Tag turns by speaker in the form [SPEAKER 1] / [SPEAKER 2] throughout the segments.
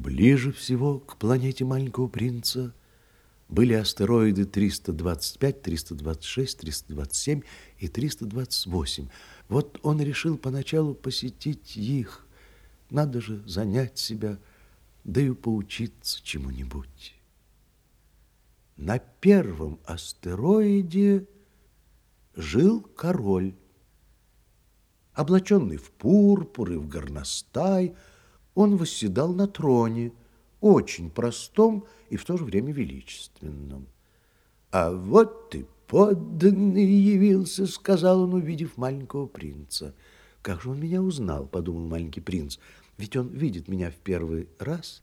[SPEAKER 1] Ближе всего к планете маленького принца были астероиды 325, 326, 327 и 328. Вот он решил поначалу посетить их. Надо же занять себя, да и поучиться чему-нибудь. На первом астероиде жил король. Облаченный в пурпур и в горностай, он восседал на троне, очень простом и в то же время величественном. «А вот ты, подданный, явился», — сказал он, увидев маленького принца. «Как же он меня узнал?» — подумал маленький принц. «Ведь он видит меня в первый раз».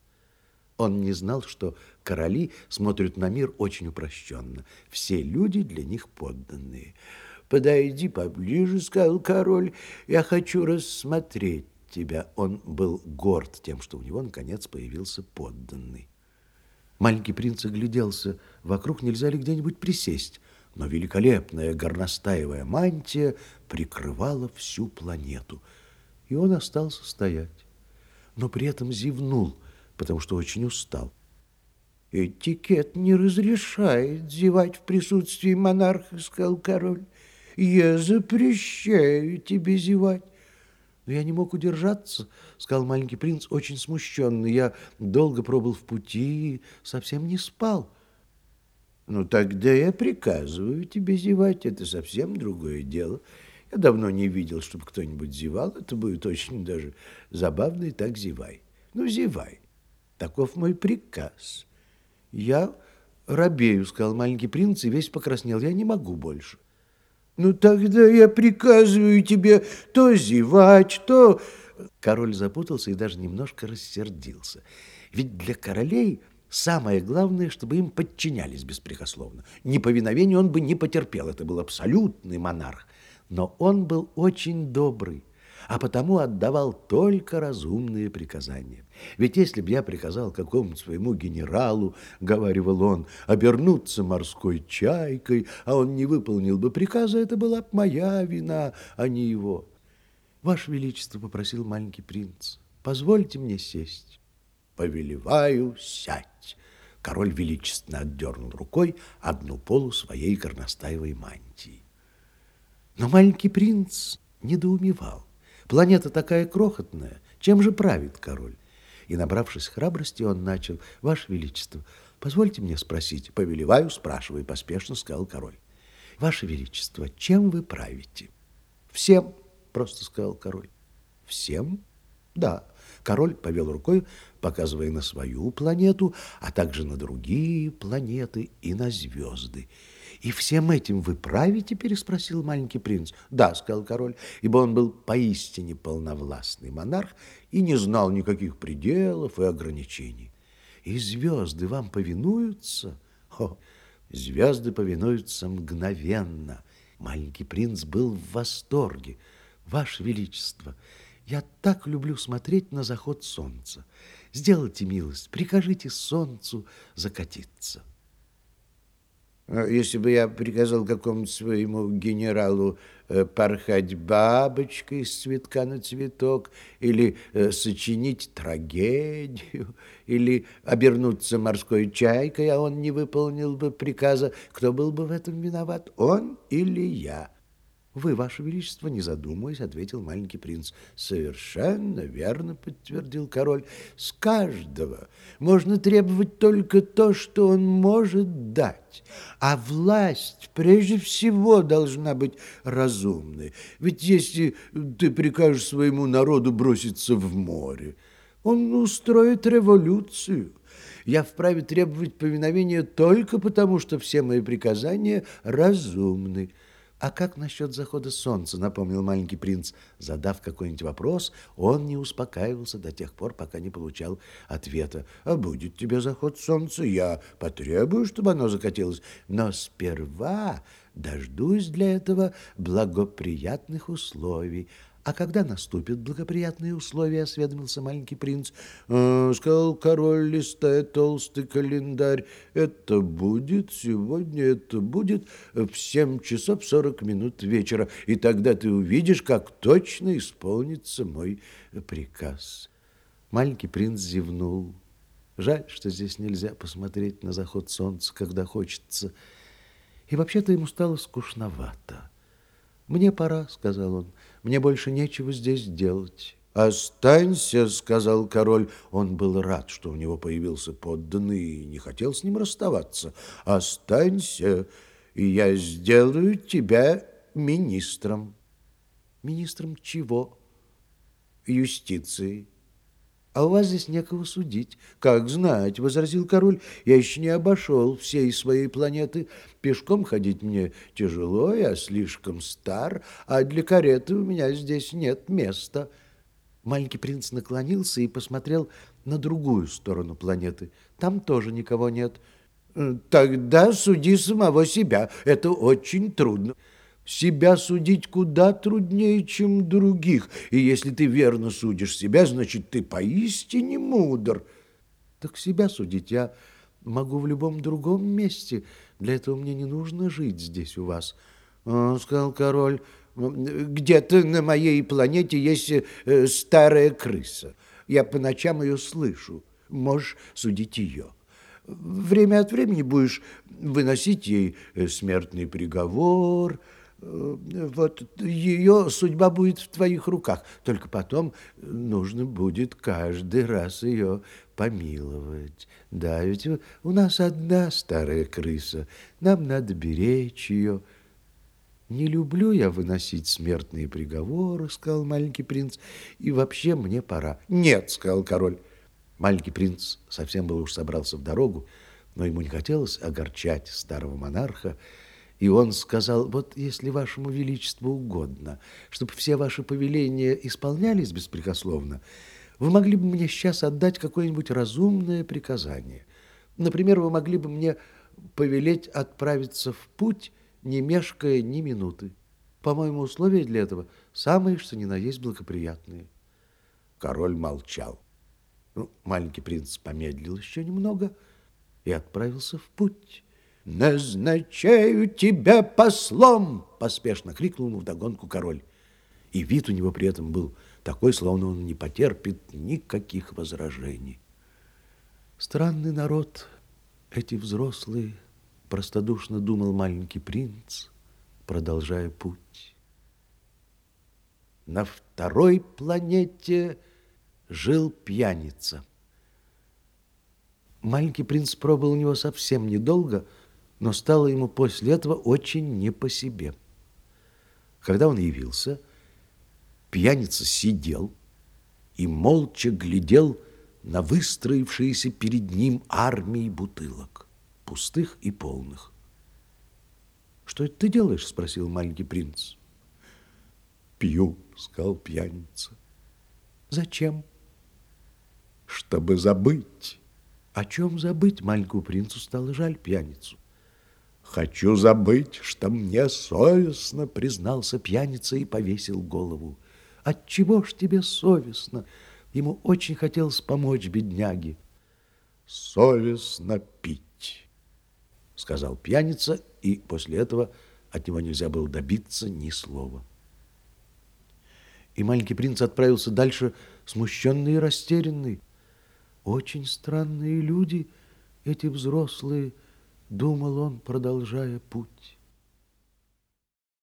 [SPEAKER 1] Он не знал, что короли смотрят на мир очень упрощенно. Все люди для них подданные. «Подойди поближе», — сказал король, — «я хочу рассмотреть тебя». Он был горд тем, что у него, наконец, появился подданный. Маленький принц огляделся. Вокруг нельзя ли где-нибудь присесть? Но великолепная горностаевая мантия прикрывала всю планету. И он остался стоять. Но при этом зевнул, потому что очень устал. «Этикет не разрешает зевать в присутствии монарха», — сказал король. Я запрещаю тебе зевать. Но я не мог удержаться, сказал маленький принц, очень смущенный. Я долго пробыл в пути совсем не спал. Ну, тогда я приказываю тебе зевать. Это совсем другое дело. Я давно не видел, чтобы кто-нибудь зевал. Это будет очень даже забавно, и так зевай. Ну, зевай. Таков мой приказ. Я робею, сказал маленький принц, и весь покраснел. Я не могу больше. Ну тогда я приказываю тебе то зевать, то... Король запутался и даже немножко рассердился. Ведь для королей самое главное, чтобы им подчинялись беспрекословно. Неповиновение он бы не потерпел, это был абсолютный монарх. Но он был очень добрый а потому отдавал только разумные приказания. Ведь если бы я приказал какому-то своему генералу, говаривал он, обернуться морской чайкой, а он не выполнил бы приказа, это была бы моя вина, а не его. Ваше Величество, попросил маленький принц, позвольте мне сесть. Повелеваю, сядь. Король величественно отдернул рукой одну полу своей горностаевой мантии. Но маленький принц недоумевал. Планета такая крохотная, чем же правит король? И, набравшись храбрости, он начал, «Ваше Величество, позвольте мне спросить». «Повелеваю, спрашивай», — поспешно сказал король. «Ваше Величество, чем вы правите?» «Всем», — просто сказал король. «Всем?» «Да». Король повел рукой, показывая на свою планету, а также на другие планеты и на звезды. «И всем этим вы правите?» – переспросил маленький принц. «Да», – сказал король, ибо он был поистине полновластный монарх и не знал никаких пределов и ограничений. «И звезды вам повинуются?» О, звезды повинуются мгновенно. Маленький принц был в восторге. «Ваше Величество, я так люблю смотреть на заход солнца. Сделайте милость, прикажите солнцу закатиться».
[SPEAKER 2] А если бы я приказал какому-то своему генералу э, порхать бабочкой с цветка на цветок, или э, сочинить трагедию, или обернуться морской чайкой, а он не выполнил бы приказа, кто был бы в этом виноват, он или я?
[SPEAKER 1] «Вы, Ваше Величество, не задумываясь, — ответил маленький принц.
[SPEAKER 2] Совершенно верно, — подтвердил король. С каждого можно требовать только то, что он может дать. А власть прежде всего должна быть разумной. Ведь если ты прикажешь своему народу броситься в море, он устроит революцию. Я вправе требовать повиновения только потому, что все мои приказания разумны.
[SPEAKER 1] «А как насчет захода солнца?» — напомнил маленький принц. Задав какой-нибудь вопрос, он не успокаивался до тех пор, пока не получал ответа.
[SPEAKER 2] «А будет тебе заход солнца? Я потребую, чтобы оно закатилось. Но сперва дождусь для этого благоприятных условий.
[SPEAKER 1] «А когда наступят благоприятные условия?» — осведомился маленький принц.
[SPEAKER 2] «А, сказал король, листая толстый календарь. «Это будет сегодня, это будет в семь часов сорок минут вечера, и тогда ты увидишь, как точно исполнится мой приказ».
[SPEAKER 1] Маленький принц зевнул. Жаль, что здесь нельзя посмотреть на заход солнца, когда хочется. И вообще-то ему стало скучновато. «Мне пора», — сказал он, — «мне больше нечего здесь делать».
[SPEAKER 2] «Останься», — сказал король. Он был рад, что у него появился подданный и не хотел с ним расставаться. «Останься, и я сделаю тебя министром».
[SPEAKER 1] «Министром чего?»
[SPEAKER 2] «Юстиции».
[SPEAKER 1] «А у вас здесь некого судить».
[SPEAKER 2] «Как знать», — возразил король, — «я еще не обошел всей своей планеты. Пешком ходить мне тяжело, я слишком стар, а для кареты у меня здесь нет места».
[SPEAKER 1] Маленький принц наклонился и посмотрел на другую сторону планеты. Там тоже никого нет.
[SPEAKER 2] «Тогда суди самого себя. Это очень трудно». Себя судить куда труднее, чем других. И если ты верно судишь себя, значит, ты поистине мудр.
[SPEAKER 1] Так себя судить я могу в любом другом месте. Для этого мне не нужно жить здесь у вас.
[SPEAKER 2] О, сказал король, где-то на моей планете есть э, старая крыса. Я по ночам ее слышу. Можешь судить ее. Время от времени будешь выносить ей э, смертный приговор, вот ее судьба будет в твоих руках. Только потом нужно будет каждый раз ее помиловать. Да, ведь у нас одна старая крыса. Нам надо беречь ее. Не люблю я выносить смертные приговоры, сказал маленький принц, и вообще мне пора. Нет, сказал король. Маленький принц совсем был уж собрался в дорогу, но ему не хотелось огорчать старого монарха, и он сказал, вот если вашему величеству угодно, чтобы все ваши повеления исполнялись беспрекословно, вы могли бы мне сейчас отдать какое-нибудь разумное приказание. Например, вы могли бы мне повелеть отправиться в путь, не мешкая ни минуты. По-моему, условия для этого самые, что ни на есть благоприятные. Король молчал. Ну, маленький принц помедлил еще немного и отправился в путь. «Назначаю тебя послом!» — поспешно крикнул ему вдогонку король. И вид у него при этом был такой, словно он не потерпит никаких возражений. Странный народ, эти взрослые, простодушно думал маленький принц, продолжая путь. На второй планете жил пьяница. Маленький принц пробыл у него совсем недолго — но стало ему после этого очень не по себе. Когда он явился, пьяница сидел и молча глядел на выстроившиеся перед ним армии бутылок, пустых и полных. «Что это ты делаешь?» – спросил маленький принц. «Пью», – сказал пьяница.
[SPEAKER 1] «Зачем?»
[SPEAKER 2] «Чтобы забыть».
[SPEAKER 1] О чем забыть? Маленькому принцу стало жаль пьяницу.
[SPEAKER 2] Хочу забыть, что мне совестно, признался пьяница и повесил голову.
[SPEAKER 1] Отчего ж тебе совестно? Ему очень хотелось помочь бедняге.
[SPEAKER 2] Совестно пить, сказал пьяница, и после этого от него нельзя было добиться ни слова.
[SPEAKER 1] И маленький принц отправился дальше, смущенный и растерянный. Очень странные люди, эти взрослые, думал он, продолжая путь.